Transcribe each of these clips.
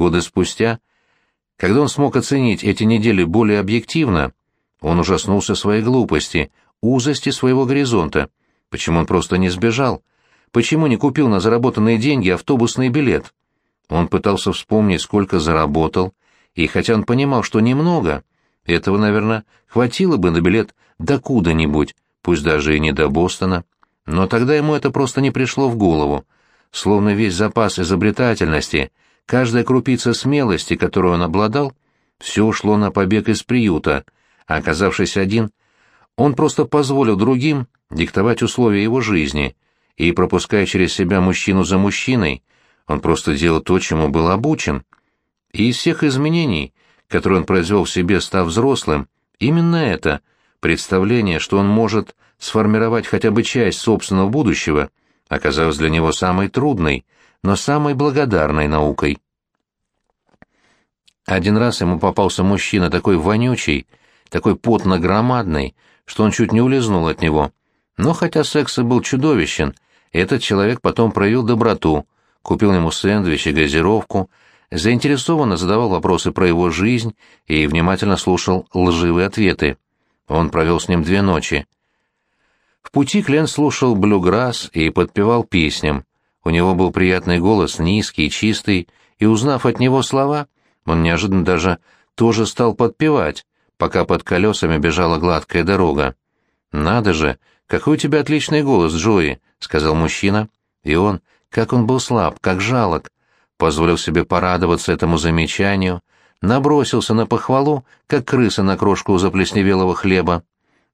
Годы спустя, когда он смог оценить эти недели более объективно, он ужаснулся своей глупости, узости своего горизонта. Почему он просто не сбежал? Почему не купил на заработанные деньги автобусный билет? Он пытался вспомнить, сколько заработал, и хотя он понимал, что немного, этого, наверное, хватило бы на билет до куда-нибудь, пусть даже и не до Бостона, но тогда ему это просто не пришло в голову, словно весь запас изобретательности, каждая крупица смелости, которую он обладал, все ушло на побег из приюта, а оказавшись один, он просто позволил другим диктовать условия его жизни, и, пропуская через себя мужчину за мужчиной, он просто делал то, чему был обучен. И из всех изменений, которые он произвел в себе, став взрослым, именно это, представление, что он может сформировать хотя бы часть собственного будущего, оказалось для него самой трудной, но самой благодарной наукой. Один раз ему попался мужчина такой вонючий, такой потно-громадный, что он чуть не улизнул от него. Но хотя секс и был чудовищен, этот человек потом проявил доброту, купил ему сэндвич и газировку, заинтересованно задавал вопросы про его жизнь и внимательно слушал лживые ответы. Он провел с ним две ночи. В пути Клен слушал блюграсс и подпевал песням. У него был приятный голос, низкий, чистый, и, узнав от него слова, он неожиданно даже тоже стал подпевать, пока под колесами бежала гладкая дорога. «Надо же, какой у тебя отличный голос, Джои», — сказал мужчина. И он, как он был слаб, как жалок, позволил себе порадоваться этому замечанию, набросился на похвалу, как крыса на крошку заплесневелого хлеба.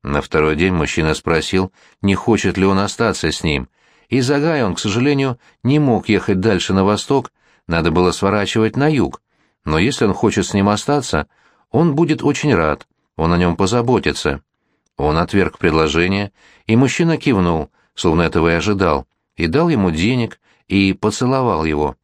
На второй день мужчина спросил, не хочет ли он остаться с ним. Из Агая он, к сожалению, не мог ехать дальше на восток, надо было сворачивать на юг. Но если он хочет с ним остаться, он будет очень рад, он о нем позаботится. Он отверг предложение, и мужчина кивнул, словно этого и ожидал, и дал ему денег, и поцеловал его.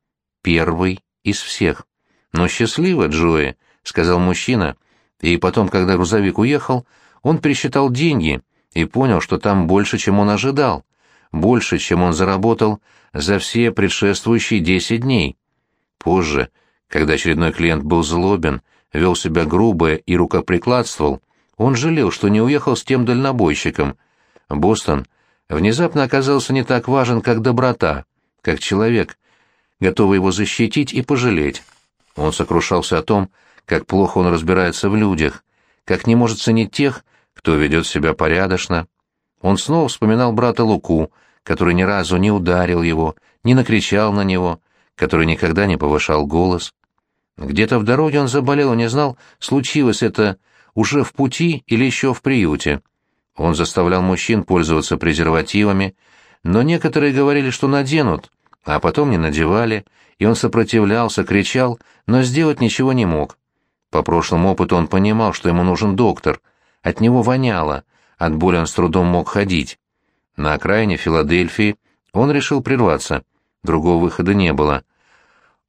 Первый из всех. «Но счастливо, Джои», — сказал мужчина, и потом, когда грузовик уехал, он пересчитал деньги и понял, что там больше, чем он ожидал, больше, чем он заработал за все предшествующие десять дней. Позже, когда очередной клиент был злобен, вел себя грубо и рукоприкладствовал, он жалел, что не уехал с тем дальнобойщиком. Бостон внезапно оказался не так важен, как доброта, как человек, готовый его защитить и пожалеть. Он сокрушался о том, как плохо он разбирается в людях, как не может ценить тех, кто ведет себя порядочно. Он снова вспоминал брата Луку, который ни разу не ударил его, не накричал на него, который никогда не повышал голос. Где-то в дороге он заболел и не знал, случилось это уже в пути или еще в приюте. Он заставлял мужчин пользоваться презервативами, но некоторые говорили, что наденут, а потом не надевали, и он сопротивлялся, кричал, но сделать ничего не мог. По прошлому опыту он понимал, что ему нужен доктор. От него воняло, от боли он с трудом мог ходить. На окраине Филадельфии он решил прерваться. Другого выхода не было.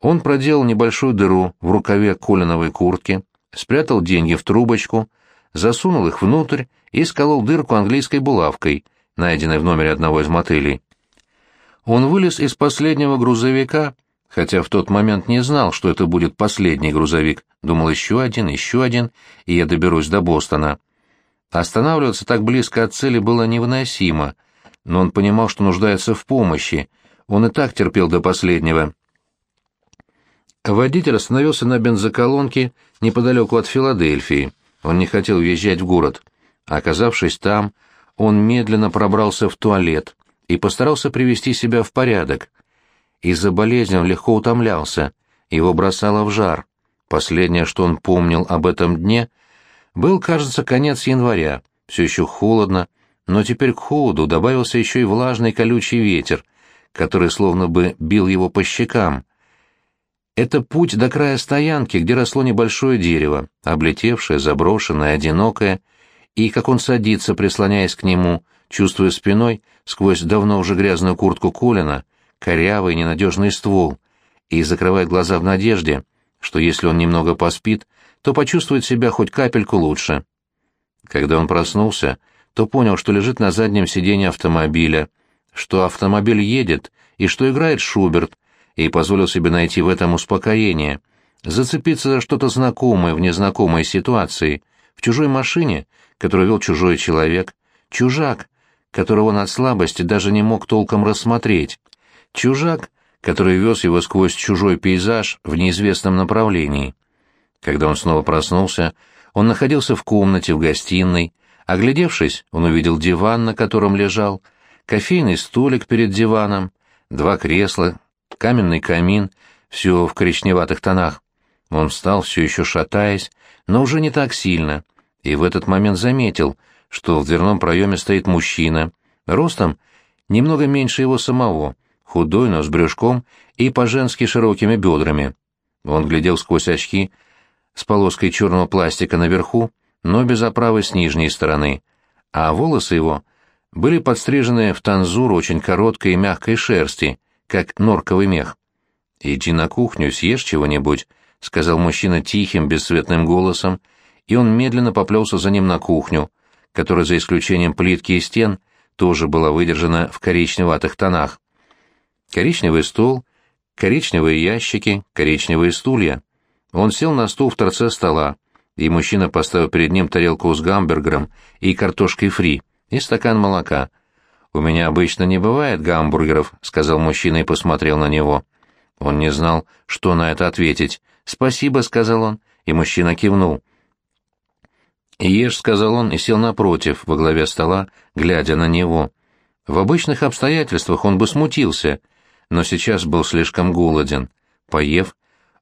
Он проделал небольшую дыру в рукаве колиновой куртки, спрятал деньги в трубочку, засунул их внутрь и сколол дырку английской булавкой, найденной в номере одного из мотелей. Он вылез из последнего грузовика, хотя в тот момент не знал, что это будет последний грузовик, думал еще один, еще один, и я доберусь до Бостона. Останавливаться так близко от цели было невыносимо, но он понимал, что нуждается в помощи, он и так терпел до последнего. Водитель остановился на бензоколонке неподалеку от Филадельфии. Он не хотел въезжать в город. Оказавшись там, он медленно пробрался в туалет и постарался привести себя в порядок. Из-за болезни он легко утомлялся, его бросало в жар. Последнее, что он помнил об этом дне, был, кажется, конец января, все еще холодно, но теперь к холоду добавился еще и влажный колючий ветер, который словно бы бил его по щекам. Это путь до края стоянки, где росло небольшое дерево, облетевшее, заброшенное, одинокое, и как он садится, прислоняясь к нему, чувствуя спиной, сквозь давно уже грязную куртку Колина, корявый ненадежный ствол, и закрывает глаза в надежде, что если он немного поспит, то почувствует себя хоть капельку лучше. Когда он проснулся, то понял, что лежит на заднем сиденье автомобиля, что автомобиль едет и что играет Шуберт, и позволил себе найти в этом успокоение, зацепиться за что-то знакомое в незнакомой ситуации, в чужой машине, которую вел чужой человек, чужак, которого он от слабости даже не мог толком рассмотреть, чужак, который вез его сквозь чужой пейзаж в неизвестном направлении. Когда он снова проснулся, он находился в комнате в гостиной. Оглядевшись, он увидел диван, на котором лежал, кофейный столик перед диваном, два кресла, каменный камин, все в коричневатых тонах. Он встал, все еще шатаясь, но уже не так сильно, и в этот момент заметил, что в дверном проеме стоит мужчина, ростом немного меньше его самого, худой, но с брюшком и по-женски широкими бедрами. Он глядел сквозь очки с полоской черного пластика наверху, но без оправы с нижней стороны, а волосы его были подстрижены в танзур очень короткой и мягкой шерсти, как норковый мех. «Иди на кухню, съешь чего-нибудь», — сказал мужчина тихим, бесцветным голосом, и он медленно поплелся за ним на кухню, которая, за исключением плитки и стен, тоже была выдержана в коричневатых тонах. Коричневый стол, коричневые ящики, коричневые стулья. Он сел на стул в торце стола, и мужчина поставил перед ним тарелку с гамбургером и картошкой фри и стакан молока. «У меня обычно не бывает гамбургеров», — сказал мужчина и посмотрел на него. Он не знал, что на это ответить. «Спасибо», — сказал он, и мужчина кивнул. «Ешь», — сказал он и сел напротив, во главе стола, глядя на него. В обычных обстоятельствах он бы смутился, но сейчас был слишком голоден. Поев,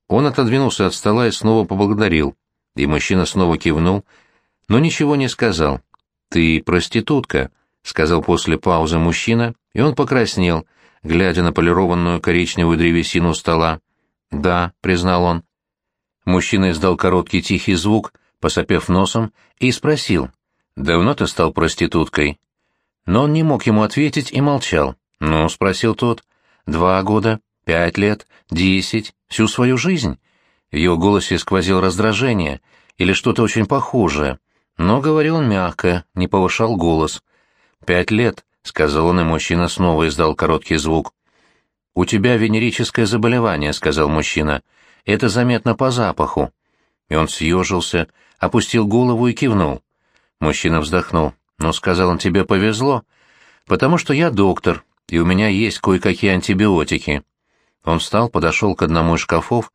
он отодвинулся от стола и снова поблагодарил, и мужчина снова кивнул, но ничего не сказал. «Ты проститутка», — сказал после паузы мужчина, и он покраснел, глядя на полированную коричневую древесину стола. «Да», — признал он. Мужчина издал короткий тихий звук, посопев носом, и спросил, «Давно ты стал проституткой?» Но он не мог ему ответить и молчал. «Ну?» — спросил тот. «Два года, пять лет, десять, всю свою жизнь?» В его голосе сквозил раздражение или что-то очень похожее — но говорил он мягко, не повышал голос. «Пять лет», — сказал он, и мужчина снова издал короткий звук. «У тебя венерическое заболевание», — сказал мужчина. «Это заметно по запаху». И он съежился, опустил голову и кивнул. Мужчина вздохнул. «Ну, — сказал он, — тебе повезло, потому что я доктор, и у меня есть кое-какие антибиотики». Он встал, подошел к одному из шкафов,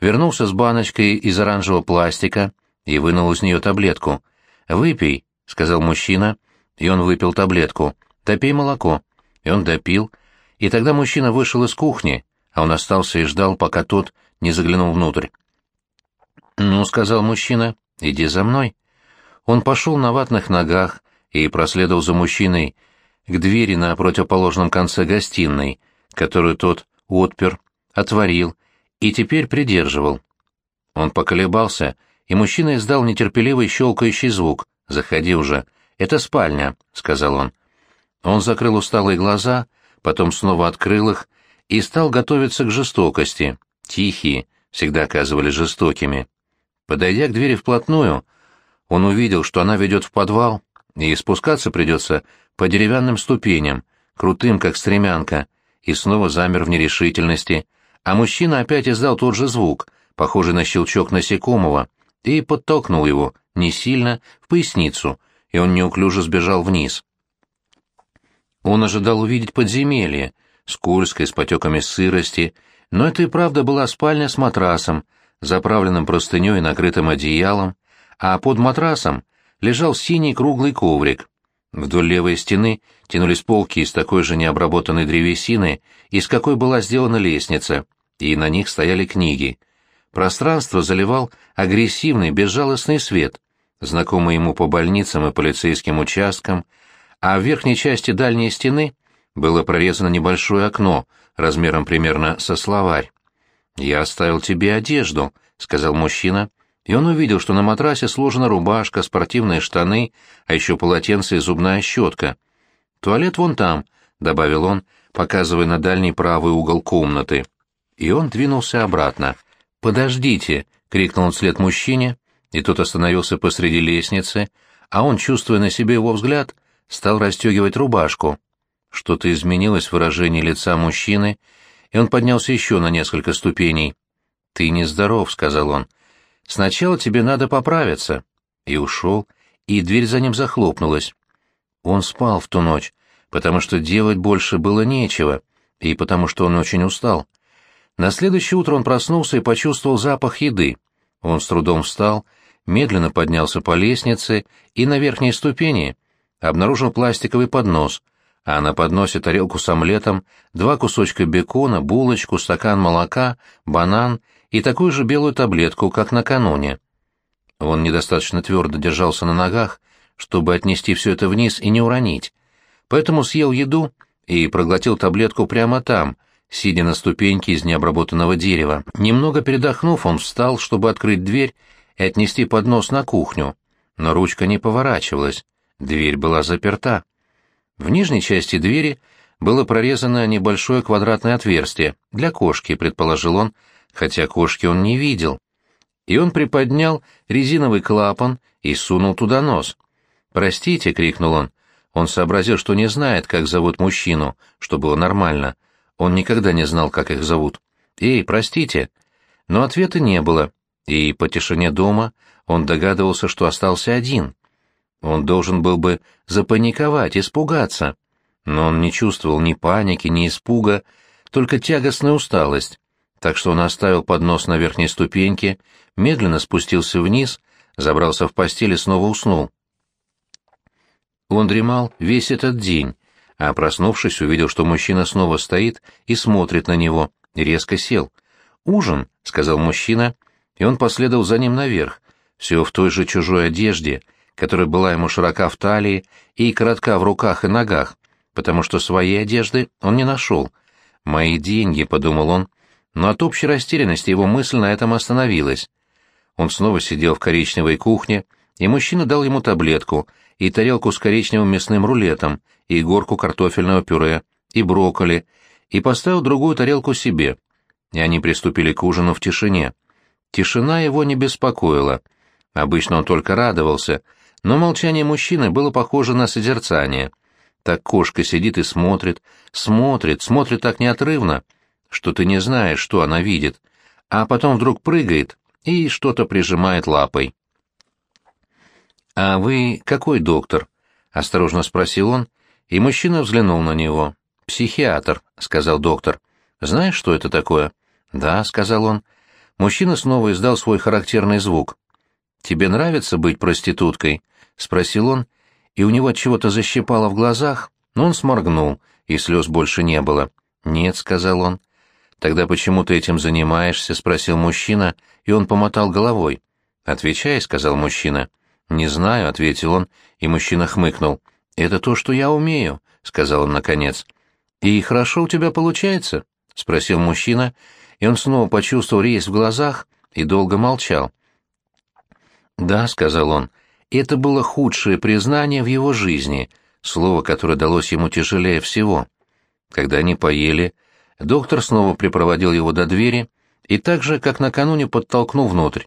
вернулся с баночкой из оранжевого пластика и вынул из нее таблетку — «Выпей», — сказал мужчина, и он выпил таблетку. «Допей молоко». И он допил, и тогда мужчина вышел из кухни, а он остался и ждал, пока тот не заглянул внутрь. «Ну», — сказал мужчина, — «иди за мной». Он пошел на ватных ногах и проследовал за мужчиной к двери на противоположном конце гостиной, которую тот отпер, отворил и теперь придерживал. Он поколебался, — и мужчина издал нетерпеливый щелкающий звук. «Заходи уже. Это спальня», — сказал он. Он закрыл усталые глаза, потом снова открыл их и стал готовиться к жестокости. Тихие всегда оказывались жестокими. Подойдя к двери вплотную, он увидел, что она ведет в подвал, и спускаться придется по деревянным ступеням, крутым, как стремянка, и снова замер в нерешительности, а мужчина опять издал тот же звук, похожий на щелчок насекомого, и подтолкнул его, не сильно, в поясницу, и он неуклюже сбежал вниз. Он ожидал увидеть подземелье, скользкое, с потеками сырости, но это и правда была спальня с матрасом, заправленным простыней и накрытым одеялом, а под матрасом лежал синий круглый коврик. Вдоль левой стены тянулись полки из такой же необработанной древесины, из какой была сделана лестница, и на них стояли книги. Пространство заливал агрессивный, безжалостный свет, знакомый ему по больницам и полицейским участкам, а в верхней части дальней стены было прорезано небольшое окно, размером примерно со словарь. «Я оставил тебе одежду», — сказал мужчина, и он увидел, что на матрасе сложена рубашка, спортивные штаны, а еще полотенце и зубная щетка. «Туалет вон там», — добавил он, показывая на дальний правый угол комнаты. И он двинулся обратно. «Подождите!» — крикнул он вслед мужчине, и тот остановился посреди лестницы, а он, чувствуя на себе его взгляд, стал расстегивать рубашку. Что-то изменилось в выражении лица мужчины, и он поднялся еще на несколько ступеней. «Ты нездоров», — сказал он. «Сначала тебе надо поправиться». И ушел, и дверь за ним захлопнулась. Он спал в ту ночь, потому что делать больше было нечего, и потому что он очень устал. На следующее утро он проснулся и почувствовал запах еды. Он с трудом встал, медленно поднялся по лестнице и на верхней ступени обнаружил пластиковый поднос, а на подносе тарелку с омлетом, два кусочка бекона, булочку, стакан молока, банан и такую же белую таблетку, как накануне. Он недостаточно твердо держался на ногах, чтобы отнести все это вниз и не уронить, поэтому съел еду и проглотил таблетку прямо там, сидя на ступеньке из необработанного дерева. Немного передохнув, он встал, чтобы открыть дверь и отнести поднос на кухню, но ручка не поворачивалась, дверь была заперта. В нижней части двери было прорезано небольшое квадратное отверстие, для кошки, предположил он, хотя кошки он не видел. И он приподнял резиновый клапан и сунул туда нос. «Простите», — крикнул он. Он сообразил, что не знает, как зовут мужчину, что было нормально. Он никогда не знал, как их зовут. «Эй, простите». Но ответа не было, и по тишине дома он догадывался, что остался один. Он должен был бы запаниковать, испугаться. Но он не чувствовал ни паники, ни испуга, только тягостную усталость. Так что он оставил поднос на верхней ступеньке, медленно спустился вниз, забрался в постель и снова уснул. Он дремал весь этот день, а проснувшись, увидел, что мужчина снова стоит и смотрит на него, резко сел. «Ужин», — сказал мужчина, и он последовал за ним наверх, все в той же чужой одежде — которая была ему широка в талии и коротка в руках и ногах, потому что своей одежды он не нашел. «Мои деньги», — подумал он, но от общей растерянности его мысль на этом остановилась. Он снова сидел в коричневой кухне, и мужчина дал ему таблетку и тарелку с коричневым мясным рулетом, и горку картофельного пюре, и брокколи, и поставил другую тарелку себе. И они приступили к ужину в тишине. Тишина его не беспокоила. Обычно он только радовался — но молчание мужчины было похоже на созерцание. Так кошка сидит и смотрит, смотрит, смотрит так неотрывно, что ты не знаешь, что она видит, а потом вдруг прыгает и что-то прижимает лапой. «А вы какой доктор?» — осторожно спросил он, и мужчина взглянул на него. «Психиатр», — сказал доктор. «Знаешь, что это такое?» «Да», — сказал он. Мужчина снова издал свой характерный звук. «Тебе нравится быть проституткой?» — спросил он, и у него чего-то защипало в глазах, но он сморгнул, и слез больше не было. «Нет», — сказал он. «Тогда почему ты этим занимаешься?» — спросил мужчина, и он помотал головой. «Отвечай», — сказал мужчина. «Не знаю», — ответил он, и мужчина хмыкнул. «Это то, что я умею», — сказал он наконец. «И хорошо у тебя получается?» — спросил мужчина, и он снова почувствовал резь в глазах и долго молчал. «Да», — сказал он, — «это было худшее признание в его жизни, слово, которое далось ему тяжелее всего». Когда они поели, доктор снова припроводил его до двери и так же, как накануне, подтолкнул внутрь.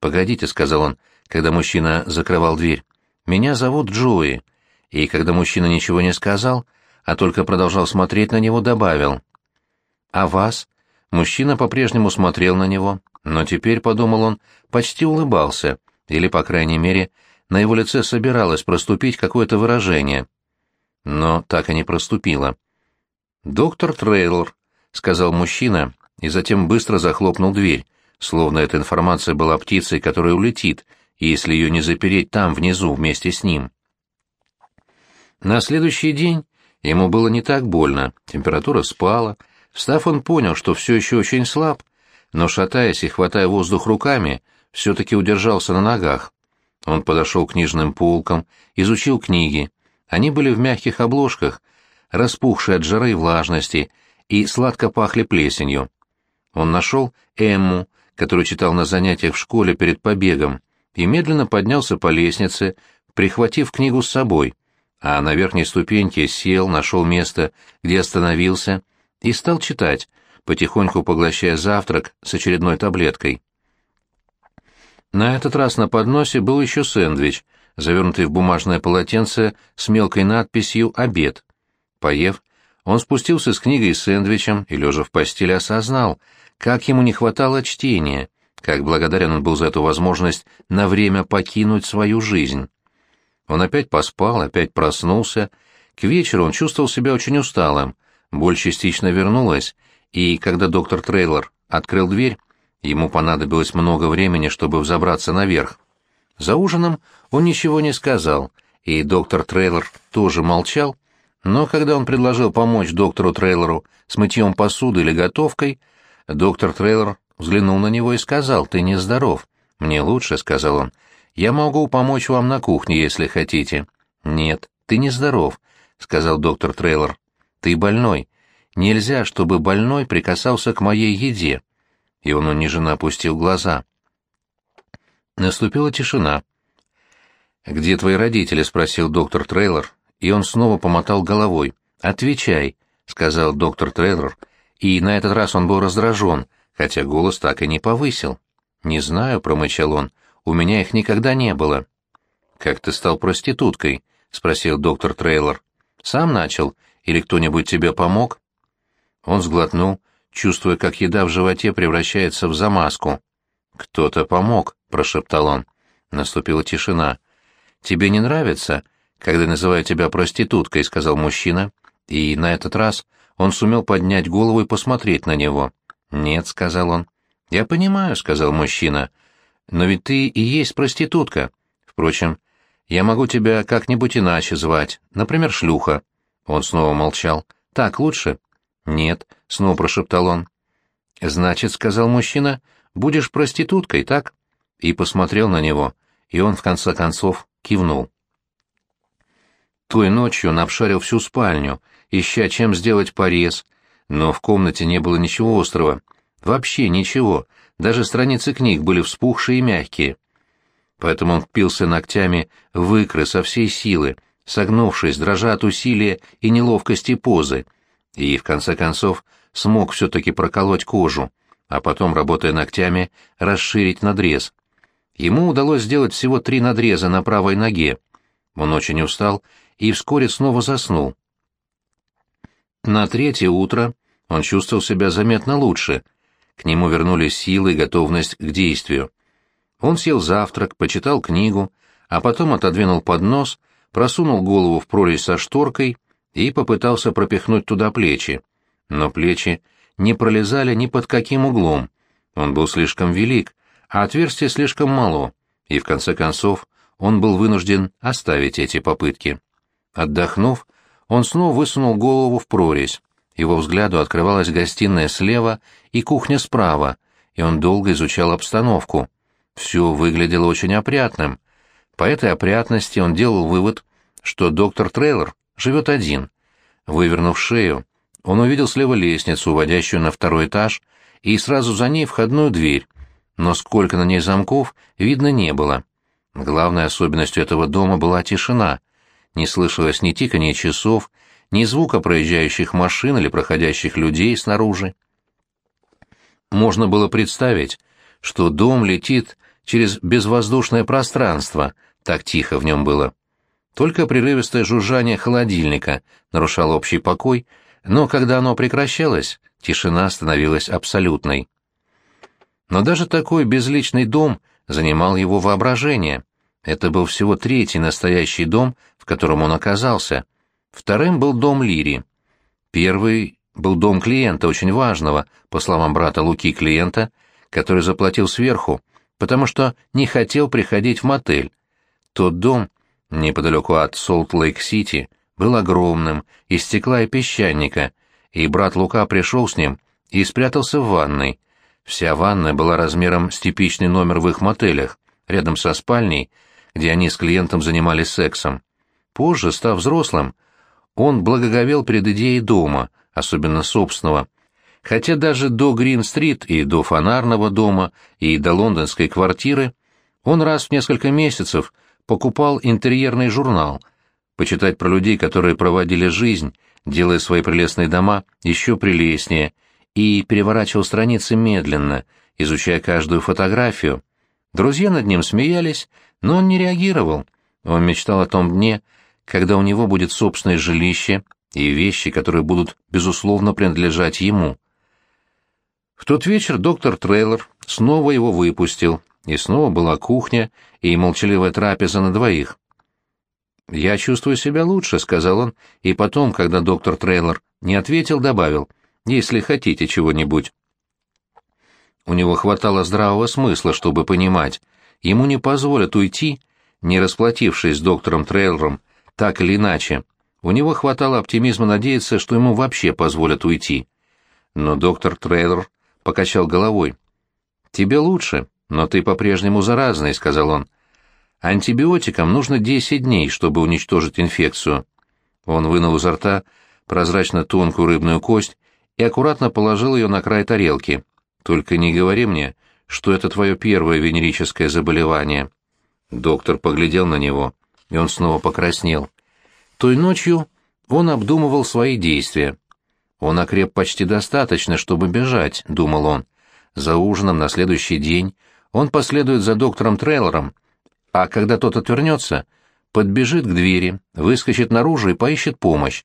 «Погодите», — сказал он, когда мужчина закрывал дверь, — «меня зовут Джои». И когда мужчина ничего не сказал, а только продолжал смотреть на него, добавил. «А вас?» Мужчина по-прежнему смотрел на него, но теперь, подумал он, почти улыбался — или, по крайней мере, на его лице собиралось проступить какое-то выражение. Но так и не проступило. «Доктор Трейлор», — сказал мужчина, и затем быстро захлопнул дверь, словно эта информация была птицей, которая улетит, если ее не запереть там, внизу, вместе с ним. На следующий день ему было не так больно, температура спала. Встав, он понял, что все еще очень слаб, но, шатаясь и хватая воздух руками, все-таки удержался на ногах. Он подошел к книжным полкам, изучил книги. Они были в мягких обложках, распухшие от жары и влажности, и сладко пахли плесенью. Он нашел Эмму, которую читал на занятиях в школе перед побегом, и медленно поднялся по лестнице, прихватив книгу с собой, а на верхней ступеньке сел, нашел место, где остановился, и стал читать, потихоньку поглощая завтрак с очередной таблеткой. На этот раз на подносе был еще сэндвич, завернутый в бумажное полотенце с мелкой надписью «Обед». Поев, он спустился с книгой и сэндвичем и, лежа в постели, осознал, Как ему не хватало чтения, как благодарен он был за эту возможность на время покинуть свою жизнь. Он опять поспал, опять проснулся. К вечеру он чувствовал себя очень усталым. Боль частично вернулась, и когда доктор Трейлор открыл дверь, ему понадобилось много времени, чтобы взобраться наверх. За ужином он ничего не сказал, и доктор Трейлор тоже молчал, но когда он предложил помочь доктору Трейлору с мытьем посуды или готовкой, доктор Трейлор взглянул на него и сказал, «Ты нездоров». «Мне лучше», — сказал он. «Я могу помочь вам на кухне, если хотите». «Нет, ты нездоров», — сказал доктор Трейлор. «Ты больной. Нельзя, чтобы больной прикасался к моей еде». И он униженно опустил глаза. Наступила тишина. «Где твои родители?» — спросил доктор Трейлор, и он снова помотал головой. «Отвечай», — сказал доктор Трейлор, и на этот раз он был раздражен — хотя голос так и не повысил. «Не знаю», — промычал он, — «у меня их никогда не было». «Как ты стал проституткой?» — спросил доктор Трейлор. «Сам начал? Или кто-нибудь тебе помог?» Он сглотнул, чувствуя, как еда в животе превращается в замазку. «Кто-то помог», — прошептал он. Наступила тишина. «Тебе не нравится, когда называют тебя проституткой?» — сказал мужчина. И на этот раз он сумел поднять голову и посмотреть на него. «Нет», — сказал он. «Я понимаю», — сказал мужчина. «Но ведь ты и есть проститутка. Впрочем, я могу тебя как-нибудь иначе звать, например, шлюха». Он снова молчал. «Так лучше?» «Нет», — снова прошептал он. «Значит», — сказал мужчина, — «будешь проституткой, так?» И посмотрел на него, и он, в конце концов, кивнул. Той ночью он обшарил всю спальню, ища чем сделать порез, но в комнате не было ничего острого. Вообще ничего, даже страницы книг были вспухшие и мягкие. Поэтому он впился ногтями в икры со всей силы, согнувшись, дрожа от усилия и неловкости позы, и, в конце концов, смог все-таки проколоть кожу, а потом, работая ногтями, расширить надрез. Ему удалось сделать всего три надреза на правой ноге. Он очень устал и вскоре снова заснул. На третье утро он чувствовал себя заметно лучше. К нему вернулись силы и готовность к действию. Он съел завтрак, почитал книгу, а потом отодвинул поднос, просунул голову в прорезь со шторкой и попытался пропихнуть туда плечи. Но плечи не пролезали ни под каким углом. Он был слишком велик, а отверстие слишком мало, и в конце концов он был вынужден оставить эти попытки. Отдохнув, он снова высунул голову в прорезь. Его взгляду открывалась гостиная слева и кухня справа, и он долго изучал обстановку. Все выглядело очень опрятным. По этой опрятности он делал вывод, что доктор Трейлор живет один. Вывернув шею, он увидел слева лестницу, уводящую на второй этаж, и сразу за ней входную дверь, но сколько на ней замков, видно не было. Главной особенностью этого дома была тишина. Не слышалось ни тикания часов, ни звука проезжающих машин или проходящих людей снаружи. Можно было представить, что дом летит через безвоздушное пространство, так тихо в нем было. Только прерывистое жужжание холодильника нарушало общий покой, но когда оно прекращалось, тишина становилась абсолютной. Но даже такой безличный дом занимал его воображение. Это был всего третий настоящий дом, в котором он оказался, Вторым был дом Лири. Первый был дом клиента, очень важного, по словам брата Луки клиента, который заплатил сверху, потому что не хотел приходить в мотель. Тот дом, неподалеку от Солт-Лейк-Сити, был огромным, из стекла и песчаника, и брат Лука пришел с ним и спрятался в ванной. Вся ванная была размером с типичный номер в их мотелях, рядом со спальней, где они с клиентом занимались сексом. Позже, став взрослым, он благоговел перед идеей дома, особенно собственного. Хотя даже до Грин-стрит и до фонарного дома и до лондонской квартиры он раз в несколько месяцев покупал интерьерный журнал, почитать про людей, которые проводили жизнь, делая свои прелестные дома еще прелестнее, и переворачивал страницы медленно, изучая каждую фотографию. Друзья над ним смеялись, но он не реагировал. Он мечтал о том дне, когда у него будет собственное жилище и вещи, которые будут, безусловно, принадлежать ему. В тот вечер доктор Трейлор снова его выпустил, и снова была кухня и молчаливая трапеза на двоих. «Я чувствую себя лучше», — сказал он, и потом, когда доктор Трейлор не ответил, добавил, «если хотите чего-нибудь». У него хватало здравого смысла, чтобы понимать, ему не позволят уйти, не расплатившись с доктором Трейлором, так или иначе. У него хватало оптимизма надеяться, что ему вообще позволят уйти. Но доктор Трейлор покачал головой. «Тебе лучше, но ты по-прежнему заразный», — сказал он. «Антибиотикам нужно 10 дней, чтобы уничтожить инфекцию». Он вынул изо рта прозрачно тонкую рыбную кость и аккуратно положил ее на край тарелки. «Только не говори мне, что это твое первое венерическое заболевание». Доктор поглядел на него, и он снова покраснел. Той ночью он обдумывал свои действия. Он окреп почти достаточно, чтобы бежать, думал он. За ужином на следующий день он последует за доктором Трейлором, а когда тот отвернется, подбежит к двери, выскочит наружу и поищет помощь.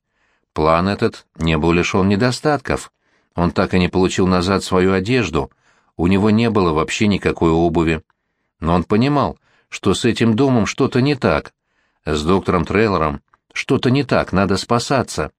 План этот не был лишен недостатков. Он так и не получил назад свою одежду, у него не было вообще никакой обуви. Но он понимал, что с этим домом что-то не так. С доктором Трейлором что-то не так, надо спасаться.